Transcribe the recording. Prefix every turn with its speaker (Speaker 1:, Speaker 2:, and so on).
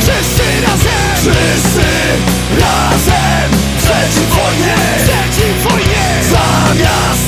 Speaker 1: wszyscy razem! Wszyscy razem! Przeciw wojnie! Przeciw wojnie! Zamiast